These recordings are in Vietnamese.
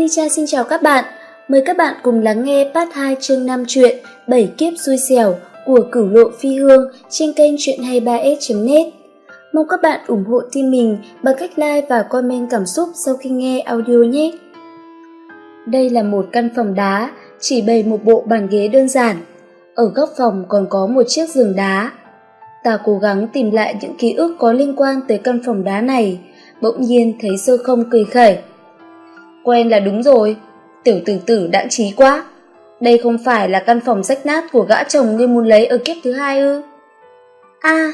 Ly Cha xin chào các bạn. Mời các bạn cùng lắng nghe part 2 chương 5 truyện 7 kiếp xui xẻo của Cửu Lộ Phi Hương trên kênh truyện 23s.net. Mong các bạn ủng hộ team mình bằng cách like và comment cảm xúc sau khi nghe audio nhé. Đây là một căn phòng đá, chỉ bày một bộ bàn ghế đơn giản. Ở góc phòng còn có một chiếc giường đá. Ta cố gắng tìm lại những ký ức có liên quan tới căn phòng đá này, bỗng nhiên thấy sơ không cười khẩy. Quen là đúng rồi, tiểu tử tử đãng trí quá. Đây không phải là căn phòng rách nát của gã chồng ngươi muốn lấy ở kiếp thứ hai ư? a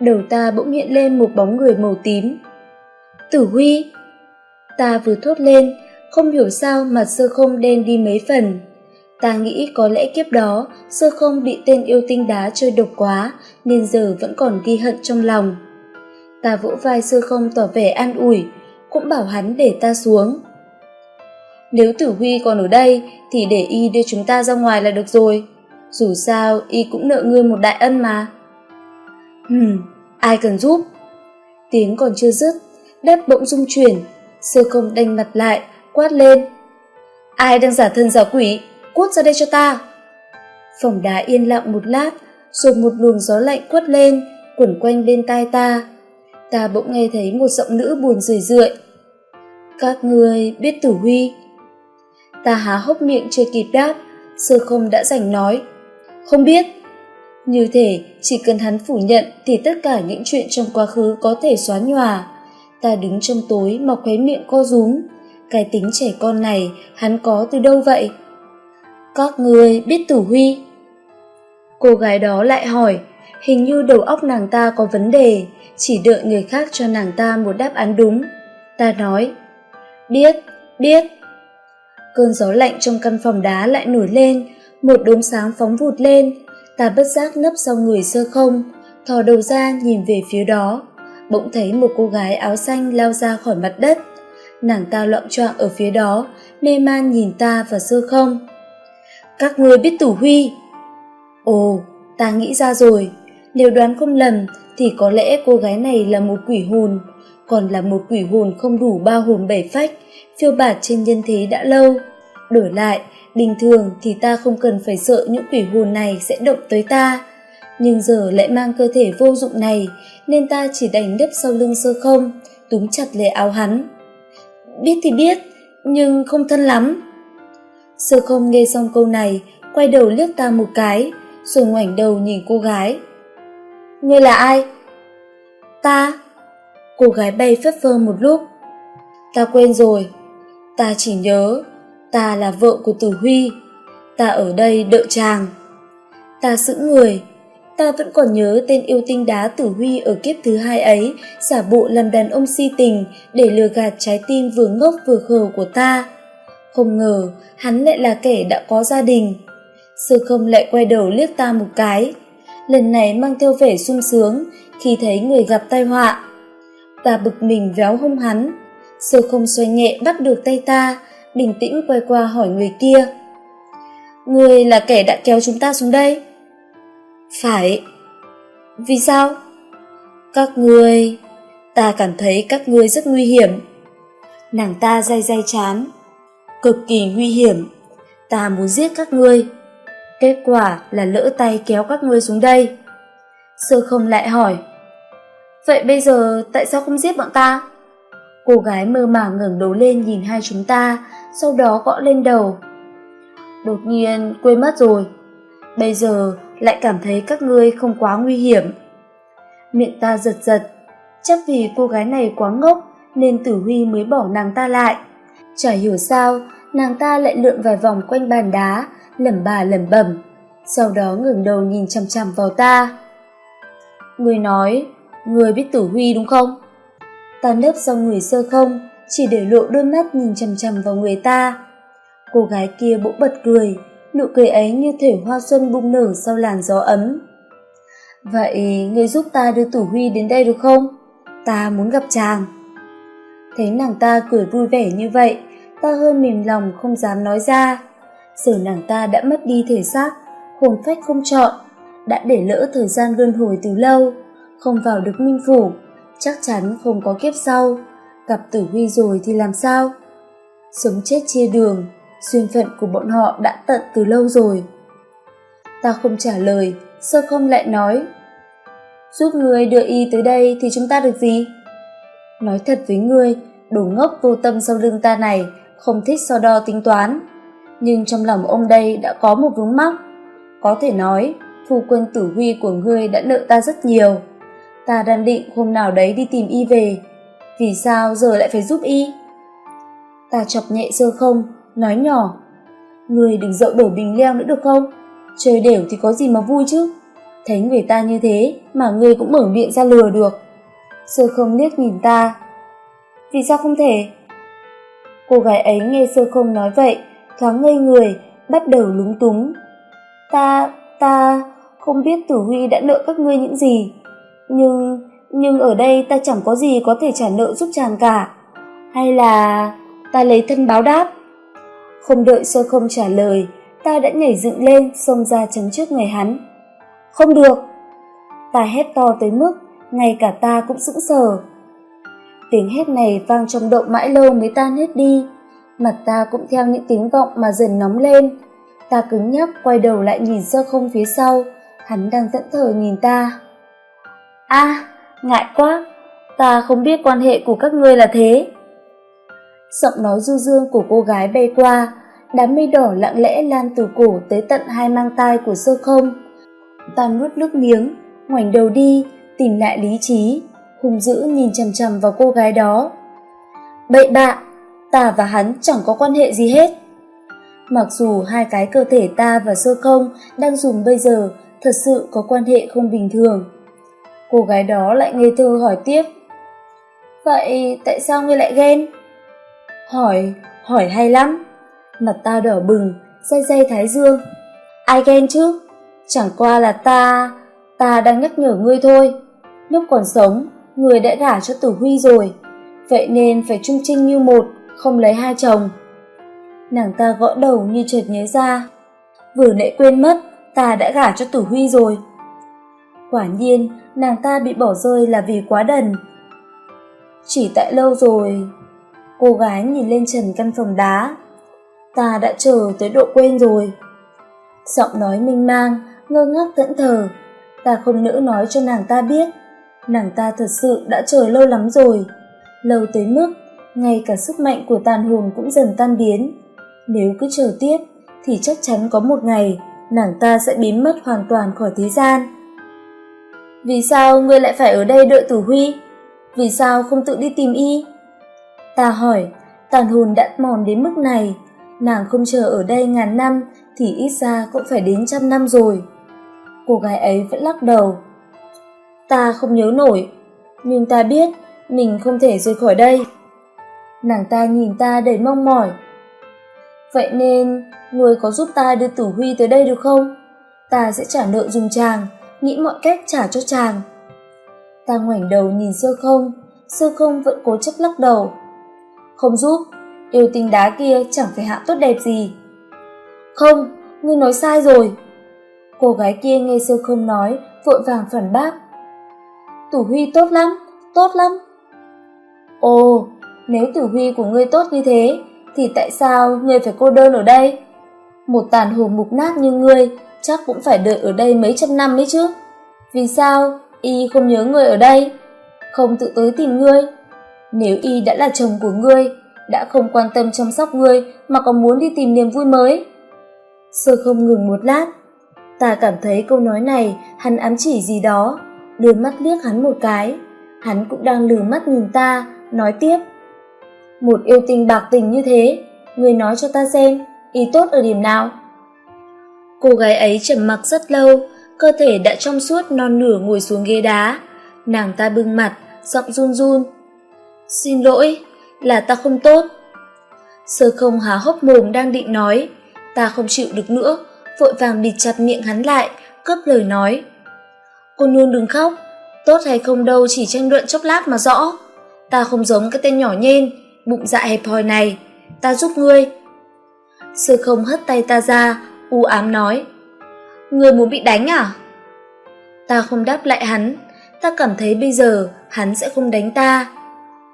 đầu ta bỗng hiện lên một bóng người màu tím. Tử Huy! Ta vừa thốt lên, không hiểu sao mặt sơ không đen đi mấy phần. Ta nghĩ có lẽ kiếp đó sơ không bị tên yêu tinh đá chơi độc quá nên giờ vẫn còn ghi hận trong lòng. Ta vỗ vai sơ không tỏ vẻ an ủi, cũng bảo hắn để ta xuống. Nếu tử huy còn ở đây thì để y đưa chúng ta ra ngoài là được rồi. Dù sao y cũng nợ ngươi một đại ân mà. Hừm, ai cần giúp? Tiếng còn chưa dứt, đất bỗng rung chuyển, sơ không đanh mặt lại, quát lên. Ai đang giả thân giả quỷ, cút ra đây cho ta. Phòng đá yên lặng một lát, rồi một luồng gió lạnh quất lên, quẩn quanh bên tai ta. Ta bỗng nghe thấy một giọng nữ buồn rười rượi. Các ngươi biết tử huy? Ta há hốc miệng chưa kịp đáp, sơ không đã giành nói. Không biết. Như thể chỉ cần hắn phủ nhận thì tất cả những chuyện trong quá khứ có thể xóa nhòa. Ta đứng trong tối mà khóe miệng co rúm. Cái tính trẻ con này hắn có từ đâu vậy? Các người biết tử huy? Cô gái đó lại hỏi, hình như đầu óc nàng ta có vấn đề, chỉ đợi người khác cho nàng ta một đáp án đúng. Ta nói, biết, biết. Cơn gió lạnh trong căn phòng đá lại nổi lên, một đốm sáng phóng vụt lên, ta bất giác nấp sau người sơ không, thò đầu ra nhìn về phía đó, bỗng thấy một cô gái áo xanh lao ra khỏi mặt đất. Nàng ta loạn choạng ở phía đó, mê man nhìn ta và sơ không. Các ngươi biết Tử Huy. Ồ, ta nghĩ ra rồi, nếu đoán không lầm thì có lẽ cô gái này là một quỷ hồn, còn là một quỷ hồn không đủ ba hồn bảy phách, phiêu bạt trên nhân thế đã lâu. Đổi lại, bình thường thì ta không cần phải sợ những quỷ hồn này sẽ động tới ta. Nhưng giờ lại mang cơ thể vô dụng này, nên ta chỉ đành đấp sau lưng sơ không, túm chặt lấy áo hắn. Biết thì biết, nhưng không thân lắm. Sơ không nghe xong câu này, quay đầu liếc ta một cái, rồi ngoảnh đầu nhìn cô gái. Ngươi là ai? Ta. Cô gái bay phất phơ một lúc. Ta quên rồi. Ta chỉ nhớ, ta là vợ của Tử Huy. Ta ở đây đợi chàng. Ta giữ người. Ta vẫn còn nhớ tên yêu tinh đá Tử Huy ở kiếp thứ hai ấy giả bộ làm đàn ông si tình để lừa gạt trái tim vừa ngốc vừa khờ của ta. Không ngờ hắn lại là kẻ đã có gia đình. sư không lại quay đầu liếc ta một cái, lần này mang theo vẻ sung sướng khi thấy người gặp tai họa. Ta bực mình véo hông hắn, sơ không xoay nhẹ bắt được tay ta, bình tĩnh quay qua hỏi người kia. Người là kẻ đã kéo chúng ta xuống đây? Phải. Vì sao? Các ngươi... Ta cảm thấy các ngươi rất nguy hiểm. Nàng ta day day chán. Cực kỳ nguy hiểm. Ta muốn giết các ngươi. Kết quả là lỡ tay kéo các ngươi xuống đây. Sơ không lại hỏi. Vậy bây giờ tại sao không giết bọn ta? Cô gái mơ màng ngẩng đầu lên nhìn hai chúng ta, sau đó gõ lên đầu. Đột nhiên quên mất rồi. Bây giờ lại cảm thấy các ngươi không quá nguy hiểm. Miệng ta giật giật, chắc vì cô gái này quá ngốc nên Tử Huy mới bỏ nàng ta lại. Chả hiểu sao, nàng ta lại lượn vài vòng quanh bàn đá, lẩm bà lẩm bẩm, sau đó ngừng đầu nhìn chằm chằm vào ta. Người nói, người biết Tử Huy đúng không? Ta nấp sau người sơ không, chỉ để lộ đôi mắt nhìn chằm chằm vào người ta. Cô gái kia bỗng bật cười, nụ cười ấy như thể hoa xuân bung nở sau làn gió ấm. Vậy người giúp ta đưa Tử Huy đến đây được không? Ta muốn gặp chàng. Thấy nàng ta cười vui vẻ như vậy, ta hơi mềm lòng không dám nói ra. Giờ nàng ta đã mất đi thể xác, hồn phách không chọn, đã để lỡ thời gian luân hồi từ lâu, không vào được minh phủ, chắc chắn không có kiếp sau. Gặp tử huy rồi thì làm sao? sống chết chia đường duyên phận của bọn họ đã tận từ lâu rồi. Ta không trả lời sơ không lại nói giúp người đưa y tới đây thì chúng ta được gì? Nói thật với ngươi đồ ngốc vô tâm sau lưng ta này không thích so đo tính toán. Nhưng trong lòng ông đây đã có một vướng mắc. Có thể nói phu quân tử huy của ngươi đã nợ ta rất nhiều ta đang định hôm nào đấy đi tìm y về. Vì sao giờ lại phải giúp y? Ta chọc nhẹ sơ không, nói nhỏ. Người đừng dậu đổ bình leo nữa được không? Chơi đều thì có gì mà vui chứ? Thấy người ta như thế mà ngươi cũng mở miệng ra lừa được. Sơ không liếc nhìn ta. Vì sao không thể? Cô gái ấy nghe sơ không nói vậy, thoáng ngây người, bắt đầu lúng túng. Ta ta không biết tử huy đã nợ các ngươi những gì nhưng nhưng ở đây ta chẳng có gì có thể trả nợ giúp chàng cả. Hay là ta lấy thân báo đáp. Không đợi sơ không trả lời, ta đã nhảy dựng lên, xông ra chắn trước người hắn. Không được. Ta hét to tới mức, ngay cả ta cũng sững sờ. Tiếng hét này vang trong động mãi lâu mới tan hết đi. Mặt ta cũng theo những tiếng vọng mà dần nóng lên. Ta cứng nhắc quay đầu lại nhìn sơ không phía sau. Hắn đang thẫn thờ nhìn ta a ngại quá. Ta không biết quan hệ của các ngươi là thế. Giọng nói du dương của cô gái bay qua, đám mây đỏ lặng lẽ lan từ cổ tới tận hai mang tai của sơ không. Ta nuốt nước miếng, ngoảnh đầu đi, tìm lại lý trí, hung dữ nhìn chằm chằm vào cô gái đó. Bậy bạ, ta và hắn chẳng có quan hệ gì hết. Mặc dù hai cái cơ thể ta và sơ không đang dùng bây giờ, thật sự có quan hệ không bình thường cô gái đó lại ngây thơ hỏi tiếp. Vậy tại sao ngươi lại ghen? Hỏi hỏi hay lắm. Mặt ta đỏ bừng day day thái dương. Ai ghen chứ? Chẳng qua là ta ta đang nhắc nhở ngươi thôi. Lúc còn sống, người đã gả cho tử huy rồi. Vậy nên phải trung trinh như một, không lấy hai chồng. Nàng ta gõ đầu như chợt nhớ ra. Vừa nãy quên mất, ta đã gả cho tử huy rồi. Quả nhiên nàng ta bị bỏ rơi là vì quá đần. Chỉ tại lâu rồi, cô gái nhìn lên trần căn phòng đá. Ta đã chờ tới độ quên rồi. Giọng nói minh mang, ngơ ngác thẫn thờ. Ta không nỡ nói cho nàng ta biết, nàng ta thật sự đã chờ lâu lắm rồi. Lâu tới mức, ngay cả sức mạnh của tàn hồn cũng dần tan biến. Nếu cứ chờ tiếp, thì chắc chắn có một ngày, nàng ta sẽ biến mất hoàn toàn khỏi thế gian vì sao ngươi lại phải ở đây đợi tử huy? Vì sao không tự đi tìm y? Ta hỏi, tàn hồn đã mòn đến mức này, nàng không chờ ở đây ngàn năm thì ít ra cũng phải đến trăm năm rồi. Cô gái ấy vẫn lắc đầu. Ta không nhớ nổi, nhưng ta biết mình không thể rời khỏi đây. Nàng ta nhìn ta đầy mong mỏi. Vậy nên người có giúp ta đưa tử huy tới đây được không? Ta sẽ trả nợ dùng chàng nghĩ mọi cách trả cho chàng. Ta ngoảnh đầu nhìn sơ không sơ không vẫn cố chấp lắc đầu. Không giúp, yêu tinh đá kia chẳng phải hạ tốt đẹp gì. Không, ngươi nói sai rồi. Cô gái kia nghe sơ không nói, vội vàng phản bác. Tử huy tốt lắm tốt lắm. Ồ, nếu tử huy của ngươi tốt như thế, thì tại sao ngươi phải cô đơn ở đây? Một tàn hồn mục nát như ngươi chắc cũng phải đợi ở đây mấy trăm năm ấy chứ. Vì sao? Y không nhớ người ở đây. Không tự tới tìm ngươi. Nếu y đã là chồng của ngươi, đã không quan tâm chăm sóc ngươi mà còn muốn đi tìm niềm vui mới. Sơ không ngừng một lát. Ta cảm thấy câu nói này, hắn ám chỉ gì đó. Đưa mắt liếc hắn một cái. Hắn cũng đang lừ mắt nhìn ta, nói tiếp. Một yêu tình bạc tình như thế người nói cho ta xem ý tốt ở điểm nào? Cô gái ấy trầm mặc rất lâu, cơ thể đã trong suốt non nửa ngồi xuống ghế đá. Nàng ta bưng mặt, giọng run run. Xin lỗi, là ta không tốt. Sơ không há hốc mồm đang định nói, ta không chịu được nữa. Vội vàng bịt chặt miệng hắn lại, cướp lời nói. Cô nương đừng khóc, tốt hay không đâu chỉ tranh luận chốc lát mà rõ. Ta không giống cái tên nhỏ nhen bụng dạ hẹp hòi này. Ta giúp ngươi. Sơ không hất tay ta ra u ám nói. Người muốn bị đánh à? Ta không đáp lại hắn. Ta cảm thấy bây giờ hắn sẽ không đánh ta.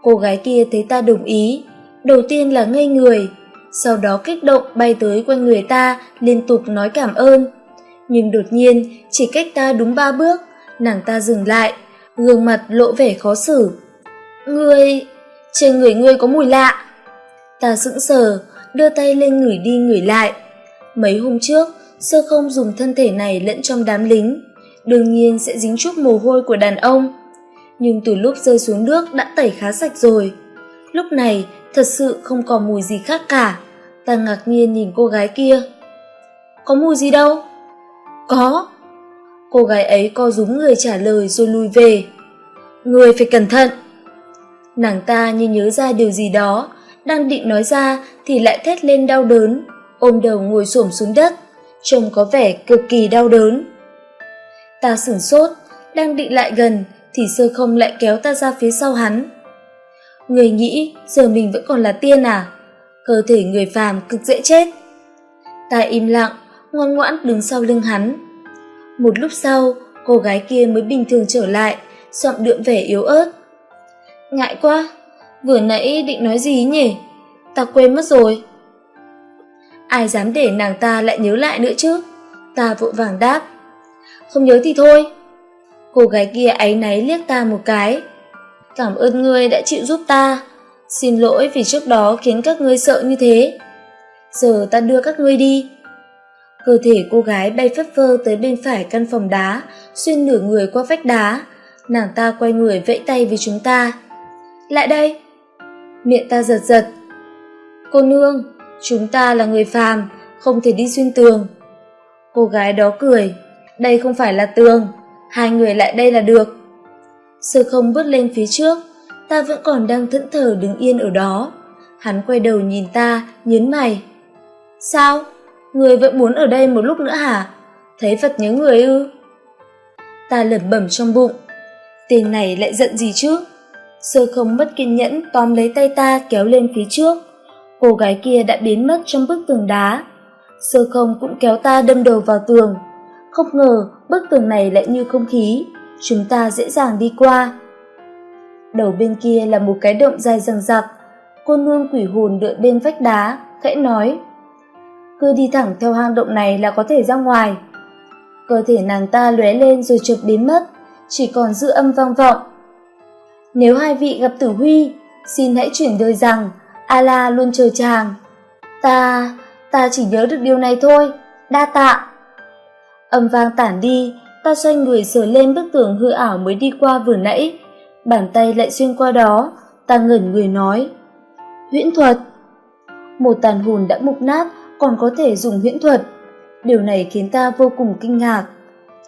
Cô gái kia thấy ta đồng ý. Đầu tiên là ngây người, sau đó kích động bay tới quanh người ta, liên tục nói cảm ơn. Nhưng đột nhiên, chỉ cách ta đúng ba bước, nàng ta dừng lại, gương mặt lộ vẻ khó xử. Ngươi, trên người ngươi có mùi lạ. Ta sững sờ, đưa tay lên ngửi đi ngửi lại mấy hôm trước, sơ không dùng thân thể này lẫn trong đám lính. Đương nhiên sẽ dính chút mồ hôi của đàn ông. Nhưng từ lúc rơi xuống nước đã tẩy khá sạch rồi. Lúc này, thật sự không còn mùi gì khác cả. Ta ngạc nhiên nhìn cô gái kia. Có mùi gì đâu? Có. Cô gái ấy co rúm người trả lời rồi lùi về. Người phải cẩn thận. Nàng ta như nhớ ra điều gì đó, đang định nói ra thì lại thét lên đau đớn ôm đầu ngồi xổm xuống đất, trông có vẻ cực kỳ đau đớn. Ta sửng sốt, đang định lại gần thì sơ không lại kéo ta ra phía sau hắn. Người nghĩ giờ mình vẫn còn là tiên à? Cơ thể người phàm cực dễ chết. Ta im lặng, ngoan ngoãn đứng sau lưng hắn. Một lúc sau, cô gái kia mới bình thường trở lại giọng đượm vẻ yếu ớt. Ngại quá, vừa nãy định nói gì nhỉ? Ta quên mất rồi ai dám để nàng ta lại nhớ lại nữa chứ? Ta vội vàng đáp. Không nhớ thì thôi. Cô gái kia áy náy liếc ta một cái. Cảm ơn ngươi đã chịu giúp ta. Xin lỗi vì trước đó khiến các ngươi sợ như thế. Giờ ta đưa các ngươi đi. Cơ thể cô gái bay phất phơ tới bên phải căn phòng đá, xuyên nửa người qua vách đá. Nàng ta quay người vẫy tay với chúng ta. Lại đây. Miệng ta giật giật. Cô nương chúng ta là người phàm, không thể đi xuyên tường. Cô gái đó cười, đây không phải là tường, hai người lại đây là được. Sơ không bước lên phía trước, ta vẫn còn đang thẫn thờ đứng yên ở đó. Hắn quay đầu nhìn ta nhấn mày. Sao? Người vẫn muốn ở đây một lúc nữa hả? Thấy phật nhớ người ư? Ta lẩm bẩm trong bụng. Tên này lại giận gì chứ? Sơ không mất kiên nhẫn tóm lấy tay ta kéo lên phía trước cô gái kia đã biến mất trong bức tường đá. Sơ không cũng kéo ta đâm đầu vào tường. Không ngờ, bức tường này lại như không khí. Chúng ta dễ dàng đi qua. Đầu bên kia là một cái động dài dằng dặc. Cô nương quỷ hồn đợi bên vách đá, khẽ nói. Cứ đi thẳng theo hang động này là có thể ra ngoài. Cơ thể nàng ta lóe lên rồi chợt biến mất, chỉ còn dư âm vang vọng. Nếu hai vị gặp tử huy, xin hãy chuyển đời rằng ala luôn chờ chàng ta ta chỉ nhớ được điều này thôi, đa tạ. Âm vang tản đi, ta xoay người sờ lên bức tường hư ảo mới đi qua vừa nãy. Bàn tay lại xuyên qua đó, ta ngẩn người nói, huyễn thuật. Một tàn hồn đã mục nát, còn có thể dùng huyễn thuật. Điều này khiến ta vô cùng kinh ngạc.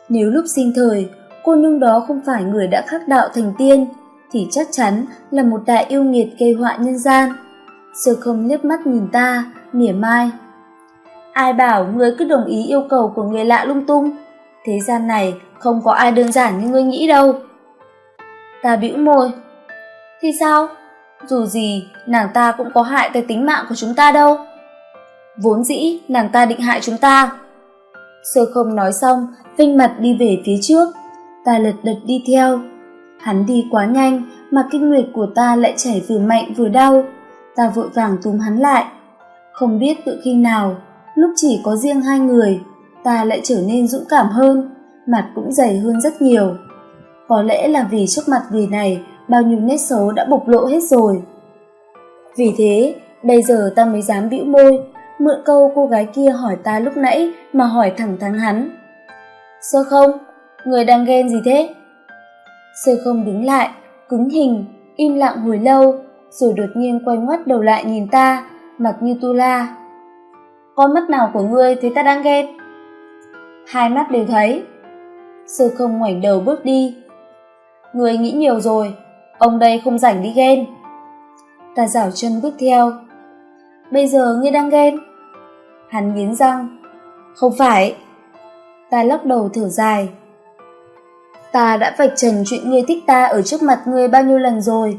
Nếu lúc sinh thời, cô nương đó không phải người đã khắc đạo thành tiên, thì chắc chắn là một đại yêu nghiệt gây họa nhân gian sơ không liếc mắt nhìn ta, mỉa mai. Ai bảo ngươi cứ đồng ý yêu cầu của người lạ lung tung? Thế gian này không có ai đơn giản như ngươi nghĩ đâu. Ta bĩu môi. Thì sao? Dù gì, nàng ta cũng có hại tới tính mạng của chúng ta đâu. Vốn dĩ, nàng ta định hại chúng ta. Sơ không nói xong vinh mặt đi về phía trước. Ta lật đật đi theo. Hắn đi quá nhanh, mà kinh nguyệt của ta lại chảy vừa mạnh vừa đau ta vội vàng túm hắn lại. Không biết tự khi nào, lúc chỉ có riêng hai người, ta lại trở nên dũng cảm hơn, mặt cũng dày hơn rất nhiều. Có lẽ là vì trước mặt người này, bao nhiêu nét xấu đã bộc lộ hết rồi. Vì thế, bây giờ ta mới dám bĩu môi, mượn câu cô gái kia hỏi ta lúc nãy mà hỏi thẳng thắn hắn. Sơ không? Người đang ghen gì thế? Sơ không đứng lại, cứng hình, im lặng hồi lâu rồi đột nhiên quay ngoắt đầu lại nhìn ta, mặt như tu la. Con mắt nào của ngươi thấy ta đang ghen hai mắt đều thấy. Sư không ngoảnh đầu bước đi. Người nghĩ nhiều rồi, ông đây không rảnh đi ghen. Ta rảo chân bước theo. Bây giờ ngươi đang ghen? Hắn nghiến răng. Không phải. Ta lắc đầu thở dài. Ta đã vạch trần chuyện ngươi thích ta ở trước mặt ngươi bao nhiêu lần rồi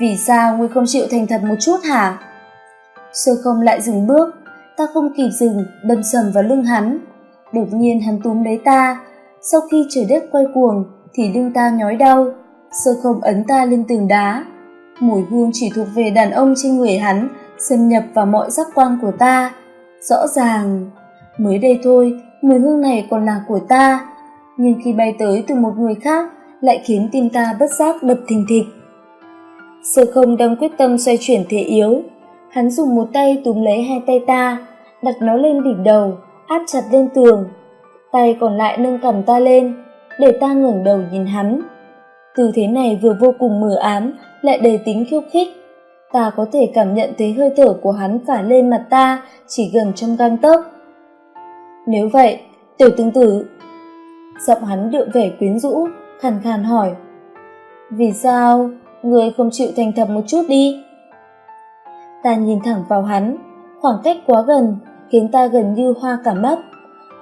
vì sao ngươi không chịu thành thật một chút hả? Sơ không lại dừng bước ta không kịp dừng đâm sầm vào lưng hắn. Đột nhiên hắn túm lấy ta sau khi trời đất quay cuồng thì lưng ta nhói đau. Sơ không ấn ta lên tường đá. Mùi hương chỉ thuộc về đàn ông trên người hắn, xâm nhập vào mọi giác quan của ta. Rõ ràng, mới đây thôi, mùi hương này còn là của ta, nhưng khi bay tới từ một người khác lại khiến tim ta bất giác đập thình thịch. Sơ không đang quyết tâm xoay chuyển thế yếu, hắn dùng một tay túm lấy hai tay ta, đặt nó lên đỉnh đầu, áp chặt lên tường. Tay còn lại nâng cầm ta lên, để ta ngẩng đầu nhìn hắn. Tư thế này vừa vô cùng mờ ám, lại đầy tính khiêu khích. Ta có thể cảm nhận thấy hơi thở của hắn phả lên mặt ta chỉ gần trong gang tấc. Nếu vậy, tiểu tương tử. Giọng hắn đượm vẻ quyến rũ, khàn khàn hỏi. Vì sao, người không chịu thành thật một chút đi? Ta nhìn thẳng vào hắn, khoảng cách quá gần, khiến ta gần như hoa cả mắt.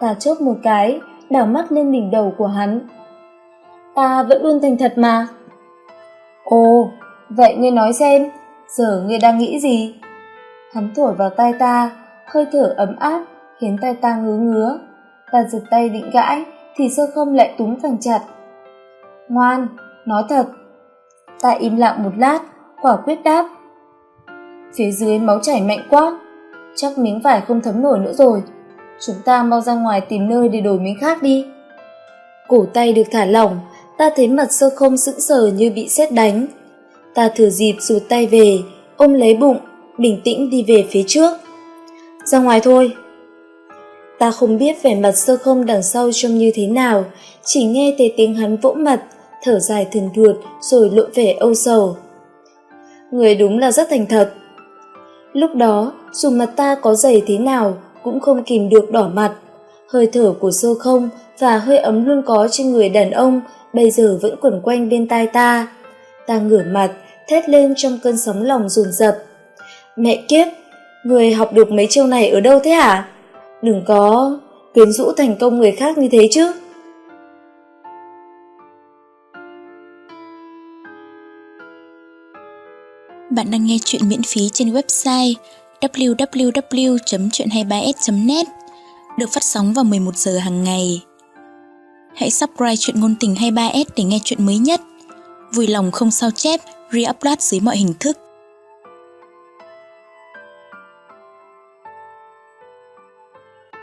Ta chớp một cái, đảo mắt lên đỉnh đầu của hắn. Ta vẫn luôn thành thật mà. Ồ, vậy ngươi nói xem, giờ ngươi đang nghĩ gì? Hắn thổi vào tay ta, hơi thở ấm áp, khiến tay ta ngứa ngứa. Ta giật tay định gãi, thì sơ không lại túm càng chặt. Ngoan, nói thật. Ta im lặng một lát, quả quyết đáp. Phía dưới máu chảy mạnh quá, chắc miếng vải không thấm nổi nữa rồi. Chúng ta mau ra ngoài tìm nơi để đổi miếng khác đi. Cổ tay được thả lỏng, ta thấy mặt sơ không sững sờ như bị sét đánh. Ta thử dịp rụt tay về, ôm lấy bụng, bình tĩnh đi về phía trước. Ra ngoài thôi. Ta không biết vẻ mặt sơ không đằng sau trông như thế nào, chỉ nghe thấy tiếng hắn vỗ mặt, thở dài thần thuột rồi lộ vẻ âu sầu. Người đúng là rất thành thật. Lúc đó, dù mặt ta có dày thế nào, cũng không kìm được đỏ mặt. Hơi thở của sơ không và hơi ấm luôn có trên người đàn ông bây giờ vẫn quẩn quanh bên tai ta. Ta ngửa mặt, thét lên trong cơn sóng lòng dồn dập. Mẹ kiếp, người học được mấy chiêu này ở đâu thế hả? Đừng có quyến rũ thành công người khác như thế chứ. Bạn đang nghe chuyện miễn phí trên website www.chuyện23s.net được phát sóng vào 11 giờ hàng ngày. Hãy subscribe chuyện ngôn tình 23s để nghe chuyện mới nhất. Vui lòng không sao chép, re-upload dưới mọi hình thức.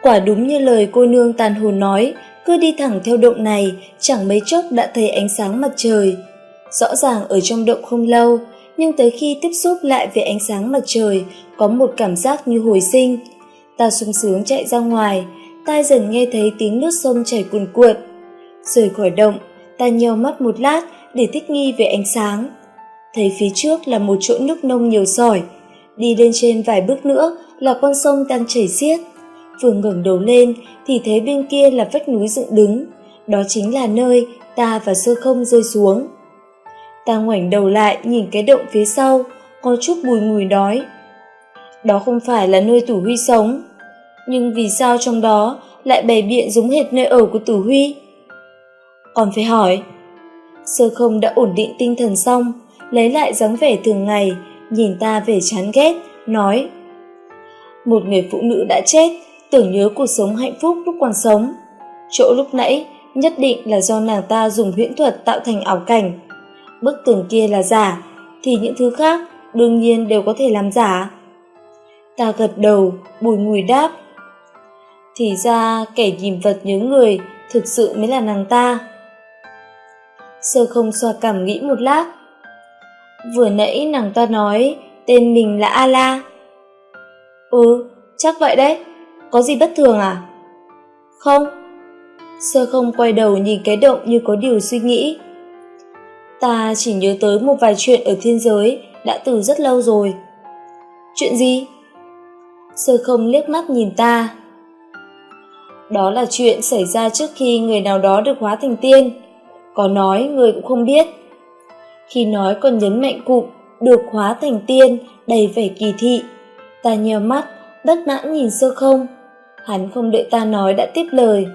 Quả đúng như lời cô nương tàn hồn nói, cứ đi thẳng theo động này, chẳng mấy chốc đã thấy ánh sáng mặt trời. Rõ ràng ở trong động không lâu, nhưng tới khi tiếp xúc lại với ánh sáng mặt trời, có một cảm giác như hồi sinh. Ta sung sướng chạy ra ngoài, tai dần nghe thấy tiếng nước sông chảy cuồn cuộn. Rời khỏi động, ta nheo mắt một lát để thích nghi về ánh sáng. Thấy phía trước là một chỗ nước nông nhiều sỏi, đi lên trên vài bước nữa là con sông đang chảy xiết. Vừa ngẩng đầu lên thì thấy bên kia là vách núi dựng đứng, đó chính là nơi ta và sơ không rơi xuống. Ta ngoảnh đầu lại nhìn cái động phía sau, có chút bùi ngùi đói. Đó không phải là nơi Tử Huy sống, nhưng vì sao trong đó lại bày biện giống hệt nơi ở của Tử Huy? Còn phải hỏi. Sơ không đã ổn định tinh thần xong, lấy lại dáng vẻ thường ngày, nhìn ta vẻ chán ghét, nói Một người phụ nữ đã chết, tưởng nhớ cuộc sống hạnh phúc lúc còn sống. Chỗ lúc nãy nhất định là do nàng ta dùng huyễn thuật tạo thành ảo cảnh bức tường kia là giả, thì những thứ khác đương nhiên đều có thể làm giả. Ta gật đầu, bùi ngùi đáp. Thì ra kẻ nhìn vật nhớ người thực sự mới là nàng ta. Sơ không xoa cảm nghĩ một lát. Vừa nãy nàng ta nói tên mình là A-la. Ừ, chắc vậy đấy. Có gì bất thường à? Không. Sơ không quay đầu nhìn cái động như có điều suy nghĩ ta chỉ nhớ tới một vài chuyện ở thiên giới đã từ rất lâu rồi. Chuyện gì? Sơ không liếc mắt nhìn ta. Đó là chuyện xảy ra trước khi người nào đó được hóa thành tiên. Có nói người cũng không biết. Khi nói còn nhấn mạnh cụm được hóa thành tiên đầy vẻ kỳ thị, ta nheo mắt, bất mãn nhìn sơ không. Hắn không đợi ta nói đã tiếp lời.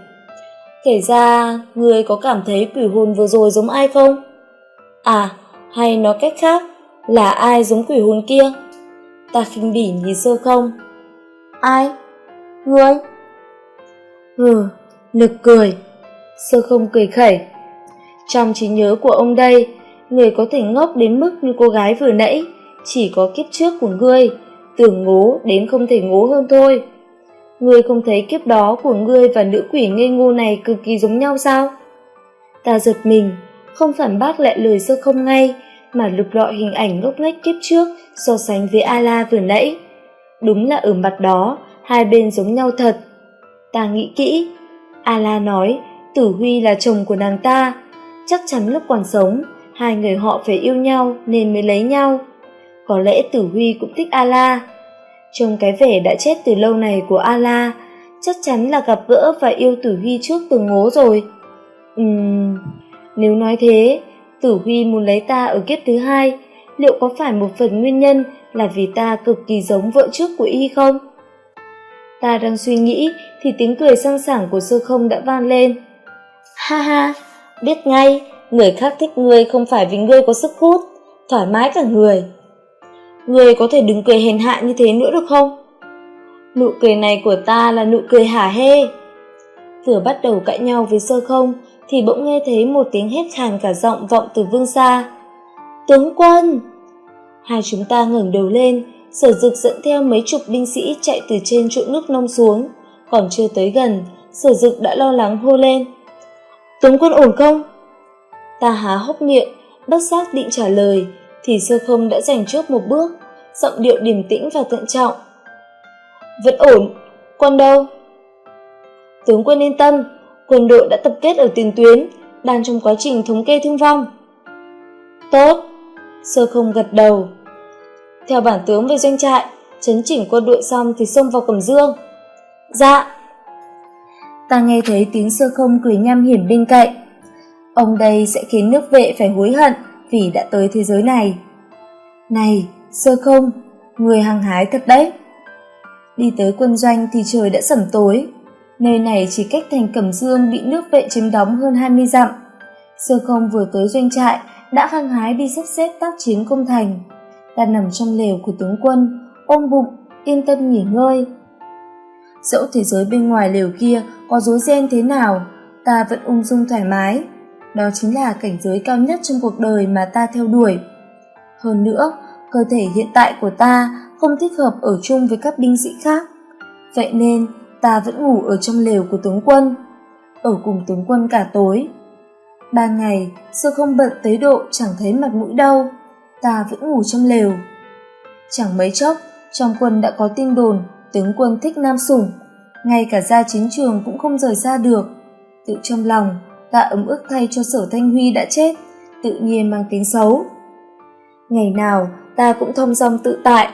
Kể ra, người có cảm thấy quỷ hồn vừa rồi giống ai không? À, hay nói cách khác, là ai giống quỷ hồn kia? Ta khinh bỉ nhìn sơ không. Ai? Ngươi? Ừ, nực cười. Sơ không cười khẩy. Trong trí nhớ của ông đây, người có thể ngốc đến mức như cô gái vừa nãy, chỉ có kiếp trước của ngươi, tưởng ngố đến không thể ngố hơn thôi. Ngươi không thấy kiếp đó của ngươi và nữ quỷ ngây ngô này cực kỳ giống nhau sao? Ta giật mình, không phản bác lại lời sơ không ngay, mà lục lọi hình ảnh ngốc nghếch kiếp trước so sánh với Ala vừa nãy. Đúng là ở mặt đó, hai bên giống nhau thật. Ta nghĩ kỹ, Ala nói Tử Huy là chồng của nàng ta, chắc chắn lúc còn sống, hai người họ phải yêu nhau nên mới lấy nhau. Có lẽ Tử Huy cũng thích Ala. Trong cái vẻ đã chết từ lâu này của Ala, chắc chắn là gặp gỡ và yêu Tử Huy trước từ ngố rồi. Ừm, nếu nói thế, Tử Huy muốn lấy ta ở kiếp thứ hai, liệu có phải một phần nguyên nhân là vì ta cực kỳ giống vợ trước của y không? Ta đang suy nghĩ thì tiếng cười sang sảng của sơ không đã vang lên. Ha ha, biết ngay, người khác thích ngươi không phải vì ngươi có sức hút, thoải mái cả người. Ngươi có thể đừng cười hèn hạ như thế nữa được không? Nụ cười này của ta là nụ cười hả hê. Vừa bắt đầu cãi nhau với sơ không, thì bỗng nghe thấy một tiếng hét khàn cả giọng vọng từ vương xa. Tướng quân! Hai chúng ta ngẩng đầu lên, sở dực dẫn theo mấy chục binh sĩ chạy từ trên trụ nước nông xuống. Còn chưa tới gần, sở dực đã lo lắng hô lên. Tướng quân ổn không? Ta há hốc miệng, bất giác định trả lời, thì sơ không đã giành trước một bước, giọng điệu điềm tĩnh và thận trọng. Vẫn ổn, quân đâu? Tướng quân yên tâm, quân đội đã tập kết ở tiền tuyến, đang trong quá trình thống kê thương vong. Tốt, sơ không gật đầu. Theo bản tướng về doanh trại, chấn chỉnh quân đội xong thì xông vào Cẩm dương. Dạ. Ta nghe thấy tiếng sơ không cười nham hiểm bên cạnh. Ông đây sẽ khiến nước vệ phải hối hận vì đã tới thế giới này. Này, sơ không, người hăng hái thật đấy. Đi tới quân doanh thì trời đã sẩm tối, Nơi này chỉ cách thành Cẩm Dương bị nước vệ chiếm đóng hơn 20 dặm. Sơ không vừa tới doanh trại, đã hăng hái đi sắp xếp tác chiến công thành. Ta nằm trong lều của tướng quân, ôm bụng, yên tâm nghỉ ngơi. Dẫu thế giới bên ngoài lều kia có rối ren thế nào, ta vẫn ung dung thoải mái. Đó chính là cảnh giới cao nhất trong cuộc đời mà ta theo đuổi. Hơn nữa, cơ thể hiện tại của ta không thích hợp ở chung với các binh sĩ khác. Vậy nên, ta vẫn ngủ ở trong lều của tướng quân, ở cùng tướng quân cả tối. Ba ngày sơ không bận tới độ chẳng thấy mặt mũi đâu ta vẫn ngủ trong lều. Chẳng mấy chốc, trong quân đã có tin đồn, tướng quân thích nam sủng ngay cả ra chiến trường cũng không rời xa được. Tự trong lòng, ta ấm ức thay cho sở thanh huy đã chết, tự nhiên mang tính xấu. Ngày nào, ta cũng thông dong tự tại,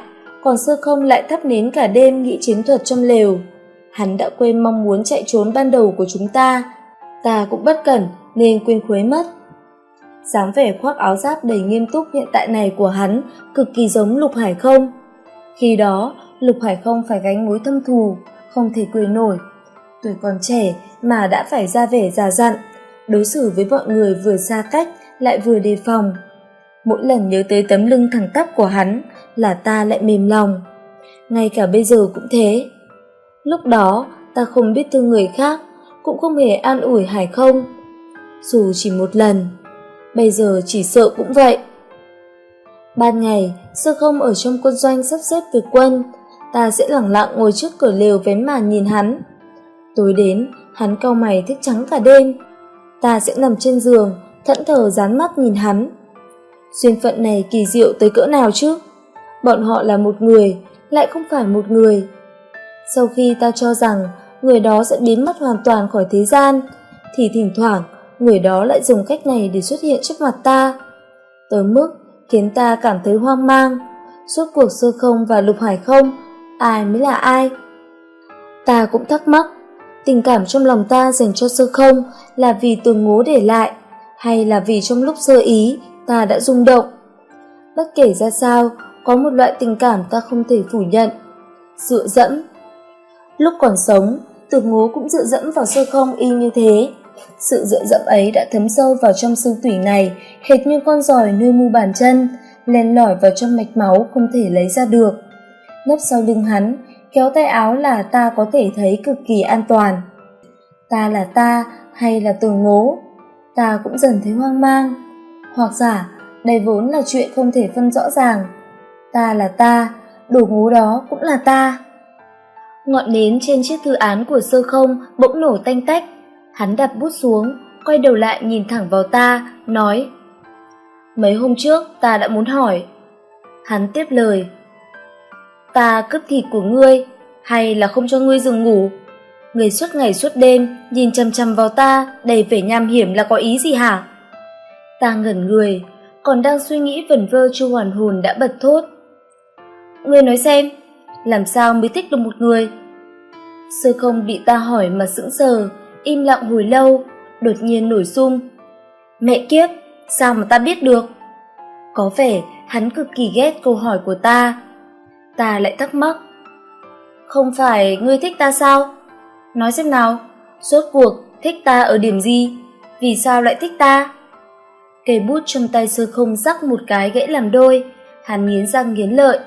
còn sơ không lại thắp nến cả đêm nghĩ chiến thuật trong lều hắn đã quên mong muốn chạy trốn ban đầu của chúng ta. Ta cũng bất cẩn nên quên khuấy mất. Dáng vẻ khoác áo giáp đầy nghiêm túc hiện tại này của hắn cực kỳ giống lục hải không. Khi đó, lục hải không phải gánh mối thâm thù, không thể cười nổi. Tuổi còn trẻ mà đã phải ra vẻ già dặn, đối xử với mọi người vừa xa cách lại vừa đề phòng. Mỗi lần nhớ tới tấm lưng thẳng tắp của hắn là ta lại mềm lòng. Ngay cả bây giờ cũng thế. Lúc đó ta không biết thương người khác, cũng không hề an ủi Hải không. Dù chỉ một lần, bây giờ chỉ sợ cũng vậy. Ban ngày, sơ không ở trong quân doanh sắp xếp việc quân, ta sẽ lẳng lặng ngồi trước cửa lều vén màn nhìn hắn. Tối đến, hắn cau mày thức trắng cả đêm. Ta sẽ nằm trên giường, thẫn thờ dán mắt nhìn hắn. Duyên phận này kỳ diệu tới cỡ nào chứ? Bọn họ là một người, lại không phải một người sau khi ta cho rằng người đó sẽ biến mất hoàn toàn khỏi thế gian, thì thỉnh thoảng người đó lại dùng cách này để xuất hiện trước mặt ta. Tới mức khiến ta cảm thấy hoang mang, suốt cuộc sơ không và lục hải không, ai mới là ai? Ta cũng thắc mắc, tình cảm trong lòng ta dành cho sơ không là vì tường ngố để lại, hay là vì trong lúc sơ ý ta đã rung động? Bất kể ra sao, có một loại tình cảm ta không thể phủ nhận. Dựa dẫm Lúc còn sống, Tược ngố cũng dựa dẫm vào sơ không y như thế. Sự dựa dẫm ấy đã thấm sâu vào trong xương tủy này, hệt như con giỏi nơi mu bàn chân, len lỏi vào trong mạch máu không thể lấy ra được. Nấp sau lưng hắn, kéo tay áo là ta có thể thấy cực kỳ an toàn. Ta là ta hay là tường ngố? Ta cũng dần thấy hoang mang. Hoặc giả, đây vốn là chuyện không thể phân rõ ràng. Ta là ta, đồ ngố đó cũng là ta. Ngọn nến trên chiếc thư án của sơ không bỗng nổ tanh tách. Hắn đặt bút xuống, quay đầu lại nhìn thẳng vào ta, nói Mấy hôm trước ta đã muốn hỏi. Hắn tiếp lời Ta cướp thịt của ngươi, hay là không cho ngươi dừng ngủ? Người suốt ngày suốt đêm nhìn chằm chằm vào ta đầy vẻ nham hiểm là có ý gì hả? Ta ngẩn người, còn đang suy nghĩ vẩn vơ chu hoàn hồn đã bật thốt. Ngươi nói xem, làm sao mới thích được một người? Sơ không bị ta hỏi mà sững sờ, im lặng hồi lâu, đột nhiên nổi sung. Mẹ kiếp, sao mà ta biết được? Có vẻ hắn cực kỳ ghét câu hỏi của ta. Ta lại thắc mắc. Không phải ngươi thích ta sao? Nói xem nào, rốt cuộc thích ta ở điểm gì? Vì sao lại thích ta? Cây bút trong tay sơ không rắc một cái gãy làm đôi, hắn nghiến răng nghiến lợi.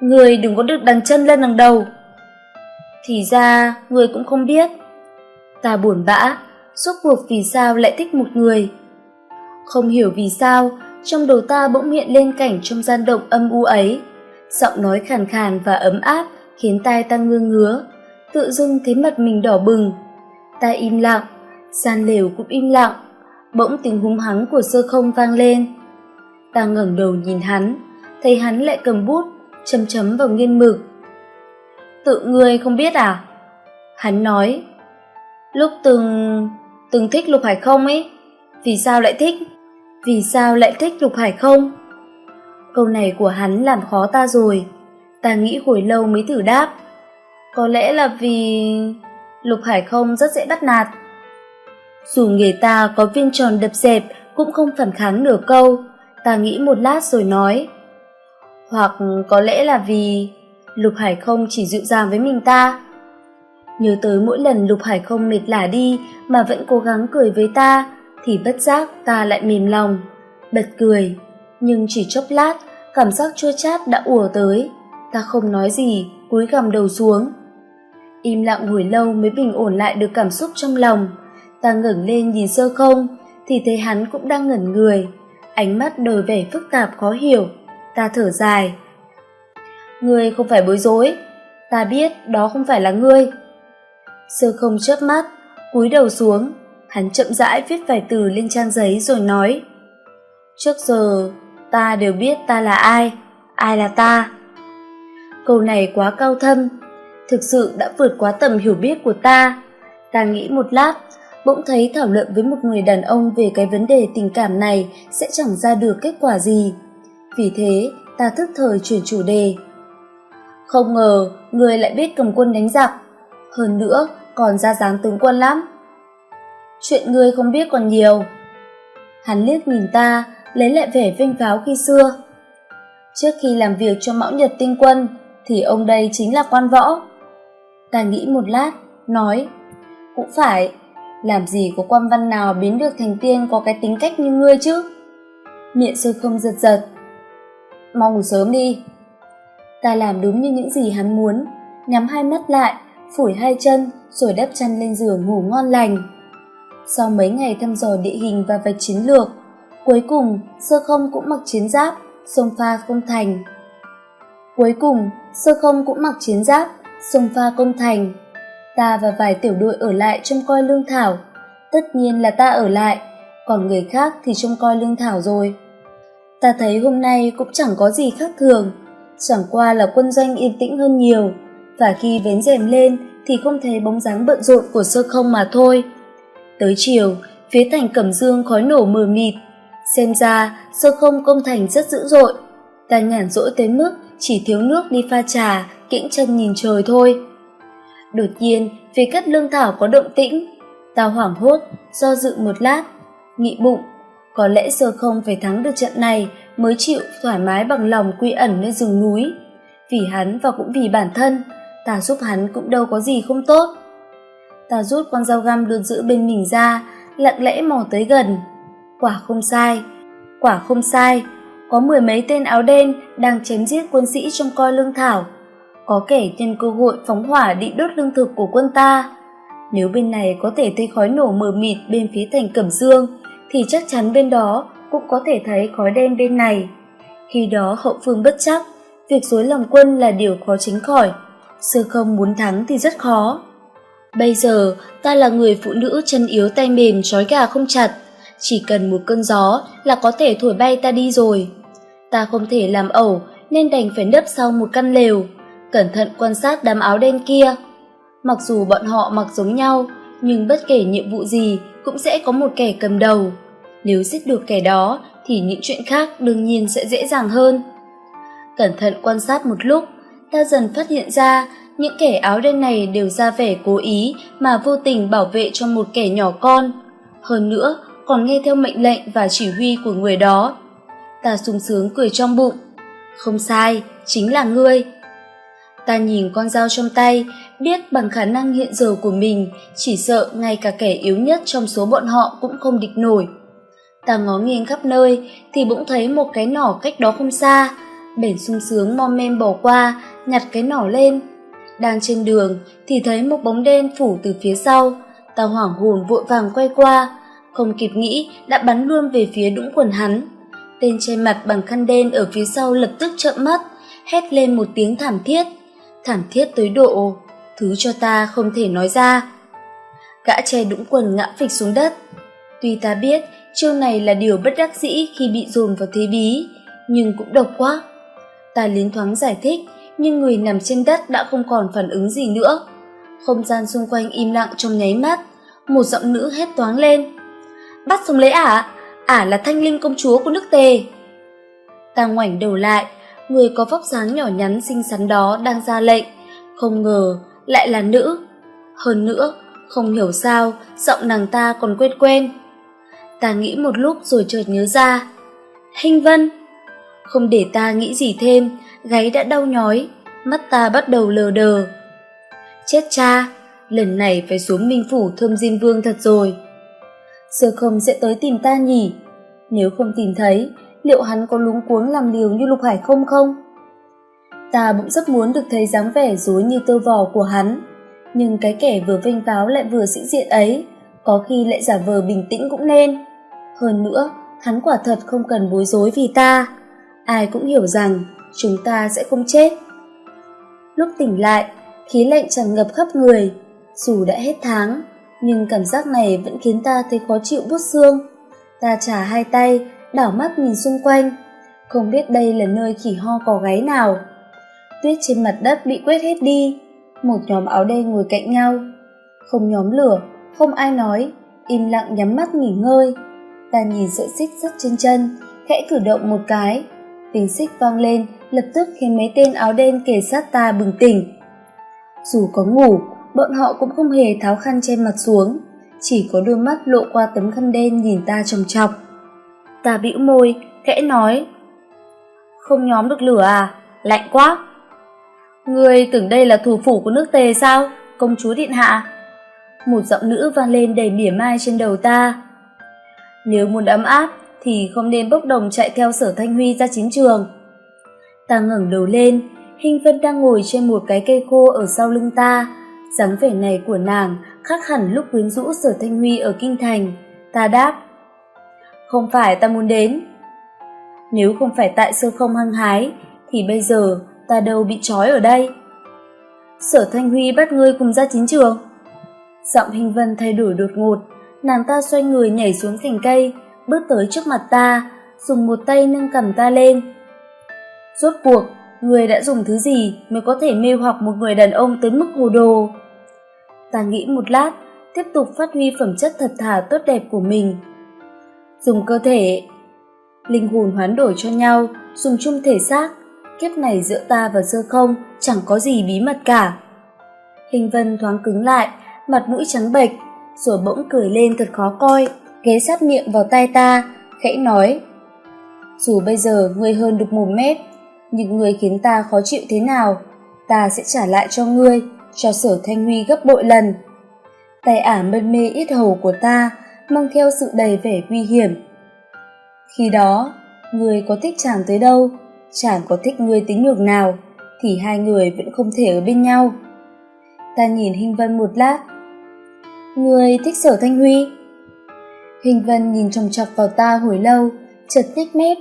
Người đừng có được đằng chân lên đằng đầu. Thì ra, người cũng không biết. Ta buồn bã, suốt cuộc vì sao lại thích một người. Không hiểu vì sao, trong đầu ta bỗng hiện lên cảnh trong gian động âm u ấy. Giọng nói khàn khàn và ấm áp khiến tai ta ngơ ngứa, tự dưng thấy mặt mình đỏ bừng. Ta im lặng, gian lều cũng im lặng, bỗng tiếng húng hắng của sơ không vang lên. Ta ngẩng đầu nhìn hắn, thấy hắn lại cầm bút, chấm chấm vào nghiên mực. Tự ngươi không biết à? Hắn nói, lúc từng... từng thích Lục Hải không ấy, vì sao lại thích? Vì sao lại thích Lục Hải không? Câu này của hắn làm khó ta rồi, ta nghĩ hồi lâu mới thử đáp. Có lẽ là vì... Lục Hải không rất dễ bắt nạt. Dù người ta có viên tròn đập dẹp cũng không phản kháng nửa câu, ta nghĩ một lát rồi nói. Hoặc có lẽ là vì Lục Hải không chỉ dịu dàng với mình ta. Nhớ tới mỗi lần Lục Hải không mệt lả đi mà vẫn cố gắng cười với ta, thì bất giác ta lại mềm lòng, bật cười. Nhưng chỉ chốc lát, cảm giác chua chát đã ùa tới. Ta không nói gì, cúi gằm đầu xuống. Im lặng hồi lâu mới bình ổn lại được cảm xúc trong lòng. Ta ngẩng lên nhìn sơ không, thì thấy hắn cũng đang ngẩn người. Ánh mắt đời vẻ phức tạp khó hiểu. Ta thở dài. Ngươi không phải bối rối. Ta biết đó không phải là ngươi. Sơ không chớp mắt, cúi đầu xuống. Hắn chậm rãi viết vài từ lên trang giấy rồi nói. Trước giờ, ta đều biết ta là ai, ai là ta. Câu này quá cao thâm, thực sự đã vượt quá tầm hiểu biết của ta. Ta nghĩ một lát, bỗng thấy thảo luận với một người đàn ông về cái vấn đề tình cảm này sẽ chẳng ra được kết quả gì. Vì thế, ta thức thời chuyển chủ đề. Không ngờ, người lại biết cầm quân đánh giặc. Hơn nữa, còn ra dáng tướng quân lắm. Chuyện ngươi không biết còn nhiều. Hắn liếc nhìn ta, lấy lại vẻ vinh pháo khi xưa. Trước khi làm việc cho mão nhật tinh quân, thì ông đây chính là quan võ. Ta nghĩ một lát, nói, cũng phải, làm gì có quan văn nào biến được thành tiên có cái tính cách như ngươi chứ? Miệng sơ không giật giật. Mau ngủ sớm đi. Ta làm đúng như những gì hắn muốn, nhắm hai mắt lại, phủi hai chân, rồi đắp chăn lên giường ngủ ngon lành. Sau mấy ngày thăm dò địa hình và vạch chiến lược, cuối cùng sơ không cũng mặc chiến giáp, sông pha công thành. Cuối cùng, sơ không cũng mặc chiến giáp, sông pha công thành. Ta và vài tiểu đội ở lại trông coi lương thảo. Tất nhiên là ta ở lại, còn người khác thì trông coi lương thảo rồi. Ta thấy hôm nay cũng chẳng có gì khác thường, chẳng qua là quân doanh yên tĩnh hơn nhiều, và khi vén rèm lên thì không thấy bóng dáng bận rộn của sơ không mà thôi. Tới chiều, phía thành Cẩm Dương khói nổ mờ mịt, xem ra sơ không công thành rất dữ dội. Ta nhàn rỗi tới mức chỉ thiếu nước đi pha trà, kiễng chân nhìn trời thôi. Đột nhiên, phía cất lương thảo có động tĩnh. Ta hoảng hốt, do dự một lát, nghĩ bụng. Có lẽ giờ không phải thắng được trận này mới chịu thoải mái bằng lòng quy ẩn nơi rừng núi. Vì hắn và cũng vì bản thân, ta giúp hắn cũng đâu có gì không tốt. Ta rút con dao găm được giữ bên mình ra, lặng lẽ mò tới gần. Quả không sai, quả không sai, có mười mấy tên áo đen đang chém giết quân sĩ trong coi lương thảo. Có kẻ nhân cơ hội phóng hỏa định đốt lương thực của quân ta. Nếu bên này có thể thấy khói nổ mờ mịt bên phía thành Cẩm Dương, thì chắc chắn bên đó cũng có thể thấy khói đen bên này. Khi đó hậu phương bất chắc, việc dối lòng quân là điều khó tránh khỏi. Sơ không muốn thắng thì rất khó. Bây giờ, ta là người phụ nữ chân yếu tay mềm trói gà không chặt. Chỉ cần một cơn gió là có thể thổi bay ta đi rồi. Ta không thể làm ẩu nên đành phải nấp sau một căn lều, cẩn thận quan sát đám áo đen kia. Mặc dù bọn họ mặc giống nhau, nhưng bất kể nhiệm vụ gì cũng sẽ có một kẻ cầm đầu. Nếu giết được kẻ đó thì những chuyện khác đương nhiên sẽ dễ dàng hơn. Cẩn thận quan sát một lúc, ta dần phát hiện ra những kẻ áo đen này đều ra vẻ cố ý mà vô tình bảo vệ cho một kẻ nhỏ con. Hơn nữa, còn nghe theo mệnh lệnh và chỉ huy của người đó. Ta sung sướng cười trong bụng. Không sai, chính là ngươi. Ta nhìn con dao trong tay, biết bằng khả năng hiện giờ của mình, chỉ sợ ngay cả kẻ yếu nhất trong số bọn họ cũng không địch nổi. Ta ngó nghiêng khắp nơi thì bỗng thấy một cái nỏ cách đó không xa, bèn sung sướng mom men bỏ qua, nhặt cái nỏ lên. Đang trên đường thì thấy một bóng đen phủ từ phía sau, ta hoảng hồn vội vàng quay qua, không kịp nghĩ đã bắn luôn về phía đũng quần hắn. Tên che mặt bằng khăn đen ở phía sau lập tức trợn mắt, hét lên một tiếng thảm thiết. Thảm thiết tới độ, thứ cho ta không thể nói ra. Gã che đũng quần ngã phịch xuống đất. Tuy ta biết chiêu này là điều bất đắc dĩ khi bị dồn vào thế bí, nhưng cũng độc quá. Ta liến thoáng giải thích, nhưng người nằm trên đất đã không còn phản ứng gì nữa. Không gian xung quanh im lặng trong nháy mắt, một giọng nữ hét toáng lên. Bắt sống lấy ả, ả là thanh linh công chúa của nước tề. Ta ngoảnh đầu lại, người có vóc dáng nhỏ nhắn xinh xắn đó đang ra lệnh, không ngờ lại là nữ. Hơn nữa, không hiểu sao, giọng nàng ta còn quen quen. Ta nghĩ một lúc rồi chợt nhớ ra. Hinh vân! Không để ta nghĩ gì thêm, gáy đã đau nhói, mắt ta bắt đầu lờ đờ. Chết cha, lần này phải xuống minh phủ thơm diên vương thật rồi. Sơ không sẽ tới tìm ta nhỉ? Nếu không tìm thấy, liệu hắn có lúng cuống làm liều như lục hải không không? Ta bỗng rất muốn được thấy dáng vẻ dối như tơ vò của hắn, nhưng cái kẻ vừa vênh váo lại vừa sĩ diện ấy, có khi lại giả vờ bình tĩnh cũng nên. Hơn nữa, hắn quả thật không cần bối rối vì ta. Ai cũng hiểu rằng chúng ta sẽ không chết. Lúc tỉnh lại, khí lạnh tràn ngập khắp người, dù đã hết tháng, nhưng cảm giác này vẫn khiến ta thấy khó chịu buốt xương. Ta trả hai tay, đảo mắt nhìn xung quanh, không biết đây là nơi khỉ ho cò gáy nào. Tuyết trên mặt đất bị quét hết đi, một nhóm áo đen ngồi cạnh nhau. Không nhóm lửa, không ai nói, im lặng nhắm mắt nghỉ ngơi. Ta nhìn sợi xích rất trên chân, khẽ cử động một cái. Tiếng xích vang lên, lập tức khiến mấy tên áo đen kề sát ta bừng tỉnh. Dù có ngủ, bọn họ cũng không hề tháo khăn che mặt xuống, chỉ có đôi mắt lộ qua tấm khăn đen nhìn ta trồng chọc. Ta bĩu môi, khẽ nói. Không nhóm được lửa à? Lạnh quá. Người tưởng đây là thủ phủ của nước tề sao? Công chúa điện hạ. Một giọng nữ vang lên đầy mỉa mai trên đầu ta. Nếu muốn ấm áp thì không nên bốc đồng chạy theo sở Thanh Huy ra chiến trường. Ta ngẩng đầu lên, Hình Vân đang ngồi trên một cái cây khô ở sau lưng ta. dáng vẻ này của nàng khác hẳn lúc quyến rũ sở Thanh Huy ở Kinh Thành. Ta đáp, không phải ta muốn đến. Nếu không phải tại sơ không hăng hái, thì bây giờ ta đâu bị trói ở đây. Sở Thanh Huy bắt ngươi cùng ra chiến trường. Giọng Hình Vân thay đổi đột ngột, nàng ta xoay người nhảy xuống cành cây, bước tới trước mặt ta, dùng một tay nâng cầm ta lên. Rốt cuộc, người đã dùng thứ gì mới có thể mê hoặc một người đàn ông tới mức hồ đồ? Ta nghĩ một lát, tiếp tục phát huy phẩm chất thật thà tốt đẹp của mình. Dùng cơ thể, linh hồn hoán đổi cho nhau, dùng chung thể xác, kiếp này giữa ta và sơ không chẳng có gì bí mật cả. Hình vân thoáng cứng lại, mặt mũi trắng bệch, rồi bỗng cười lên thật khó coi, ghé sát miệng vào tay ta, khẽ nói. Dù bây giờ ngươi hơn được một mét, nhưng ngươi khiến ta khó chịu thế nào, ta sẽ trả lại cho ngươi, cho sở thanh huy gấp bội lần. Tay ả mân mê ít hầu của ta, mang theo sự đầy vẻ nguy hiểm. Khi đó, ngươi có thích chàng tới đâu, chàng có thích ngươi tính nhược nào, thì hai người vẫn không thể ở bên nhau. Ta nhìn Hình Vân một lát. Ngươi thích sở Thanh Huy? Hình Vân nhìn chòng chọc vào ta hồi lâu, chợt nhếch mép,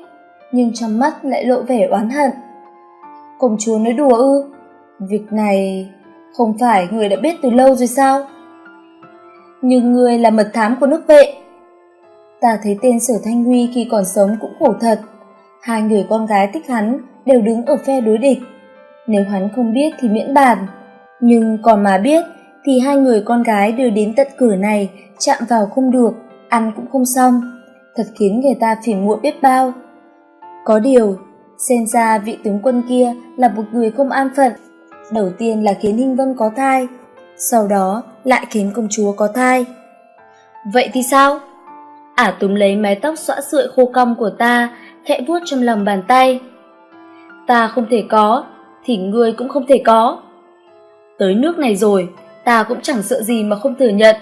nhưng trong mắt lại lộ vẻ oán hận. Công chúa nói đùa ư? Việc này không phải người đã biết từ lâu rồi sao? Nhưng người là mật thám của nước vệ. Ta thấy tên Sở Thanh Huy khi còn sống cũng khổ thật. Hai người con gái thích hắn đều đứng ở phe đối địch. Nếu hắn không biết thì miễn bàn. Nhưng còn mà biết thì hai người con gái đưa đến tận cửa này chạm vào không được, ăn cũng không xong. Thật khiến người ta phiền muộn biết bao. Có điều, xem ra vị tướng quân kia là một người không an phận. Đầu tiên là khiến Hinh Vân có thai, sau đó lại khiến công chúa có thai. Vậy thì sao? Ả túm lấy mái tóc xõa sượi khô cong của ta, khẽ vuốt trong lòng bàn tay. Ta không thể có, thì ngươi cũng không thể có. Tới nước này rồi, ta cũng chẳng sợ gì mà không thừa nhận.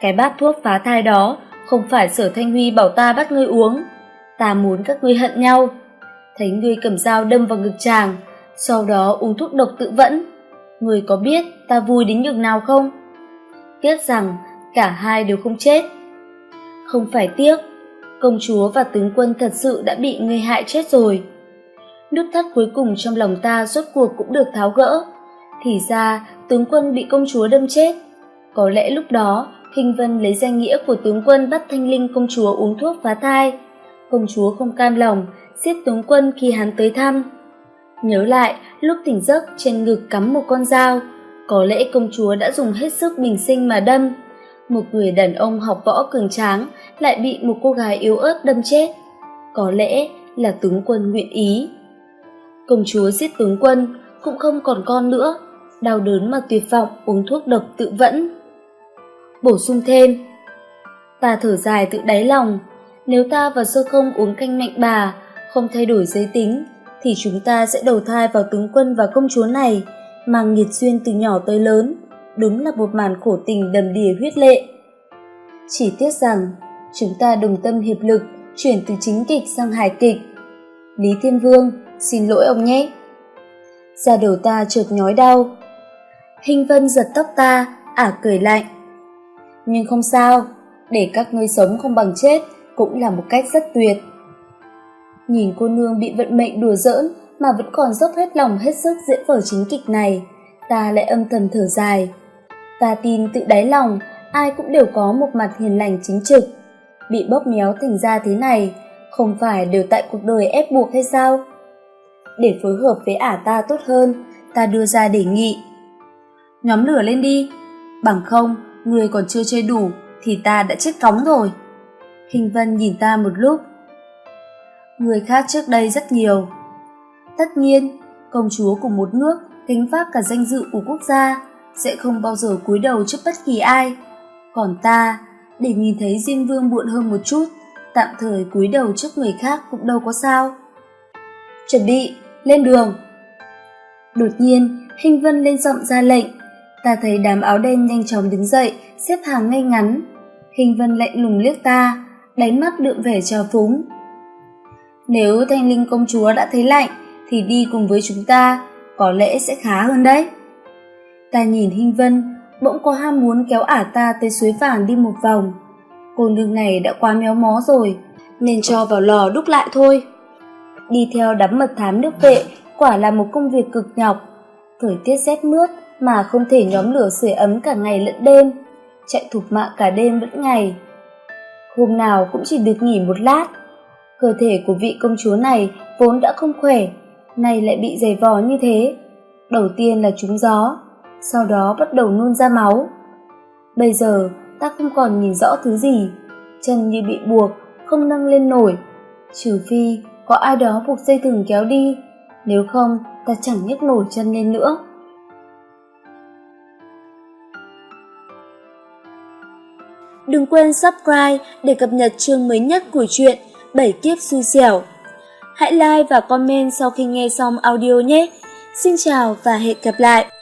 Cái bát thuốc phá thai đó không phải sở thanh huy bảo ta bắt ngươi uống. Ta muốn các ngươi hận nhau. Thấy ngươi cầm dao đâm vào ngực chàng, sau đó uống thuốc độc tự vẫn. Ngươi có biết ta vui đến nhường nào không? Tiếc rằng cả hai đều không chết. Không phải tiếc, công chúa và tướng quân thật sự đã bị người hại chết rồi. Nút thắt cuối cùng trong lòng ta rốt cuộc cũng được tháo gỡ. Thì ra tướng quân bị công chúa đâm chết. Có lẽ lúc đó Hình Vân lấy danh nghĩa của tướng quân bắt Thanh Linh công chúa uống thuốc phá thai. Công chúa không cam lòng, giết tướng quân khi hắn tới thăm. Nhớ lại, lúc tỉnh giấc trên ngực cắm một con dao, có lẽ công chúa đã dùng hết sức bình sinh mà đâm. Một người đàn ông học võ cường tráng lại bị một cô gái yếu ớt đâm chết. Có lẽ là tướng quân nguyện ý. Công chúa giết tướng quân, cũng không còn con nữa, đau đớn mà tuyệt vọng uống thuốc độc tự vẫn. Bổ sung thêm, ta thở dài tự đáy lòng, nếu ta và sơ không uống canh mạnh bà, không thay đổi giới tính, thì chúng ta sẽ đầu thai vào tướng quân và công chúa này, mang nghiệt duyên từ nhỏ tới lớn, đúng là một màn khổ tình đầm đìa huyết lệ. Chỉ tiếc rằng, chúng ta đồng tâm hiệp lực chuyển từ chính kịch sang hài kịch. Lý Thiên Vương, xin lỗi ông nhé. Da đầu ta chợt nhói đau. Hình Vân giật tóc ta, ả cười lạnh. Nhưng không sao, để các ngươi sống không bằng chết cũng là một cách rất tuyệt. Nhìn cô nương bị vận mệnh đùa giỡn mà vẫn còn dốc hết lòng hết sức diễn vở chính kịch này, ta lại âm thầm thở dài. Ta tin tự đáy lòng, ai cũng đều có một mặt hiền lành chính trực. Bị bóp méo thành ra thế này, không phải đều tại cuộc đời ép buộc hay sao? Để phối hợp với ả ta tốt hơn, ta đưa ra đề nghị. Nhóm lửa lên đi, bằng không, người còn chưa chơi đủ thì ta đã chết cóng rồi. Hình Vân nhìn ta một lúc. Người khác trước đây rất nhiều. Tất nhiên, công chúa của một nước gánh vác cả danh dự của quốc gia sẽ không bao giờ cúi đầu trước bất kỳ ai. Còn ta, để nhìn thấy Diêm Vương muộn hơn một chút, tạm thời cúi đầu trước người khác cũng đâu có sao. Chuẩn bị, lên đường. Đột nhiên, Hình Vân lên giọng ra lệnh. Ta thấy đám áo đen nhanh chóng đứng dậy, xếp hàng ngay ngắn. Hình Vân lạnh lùng liếc ta, đánh mắt đượm vẻ trào phúng. Nếu thanh linh công chúa đã thấy lạnh, thì đi cùng với chúng ta, có lẽ sẽ khá hơn đấy. Ta nhìn Hinh Vân, bỗng có ham muốn kéo ả ta tới suối vàng đi một vòng. Cô nương này đã quá méo mó rồi, nên cho vào lò đúc lại thôi. Đi theo đám mật thám nước vệ quả là một công việc cực nhọc. Thời tiết rét mướt mà không thể nhóm lửa sưởi ấm cả ngày lẫn đêm, chạy thục mạng cả đêm lẫn ngày. Hôm nào cũng chỉ được nghỉ một lát. Cơ thể của vị công chúa này vốn đã không khỏe, nay lại bị dày vò như thế. Đầu tiên là trúng gió, sau đó bắt đầu nôn ra máu. Bây giờ ta không còn nhìn rõ thứ gì, chân như bị buộc, không nâng lên nổi. Trừ phi có ai đó buộc dây thừng kéo đi, nếu không ta chẳng nhấc nổi chân lên nữa. Đừng quên subscribe để cập nhật chương mới nhất của truyện Bảy kiếp xui xẻo. Hãy like và comment sau khi nghe xong audio nhé. Xin chào và hẹn gặp lại!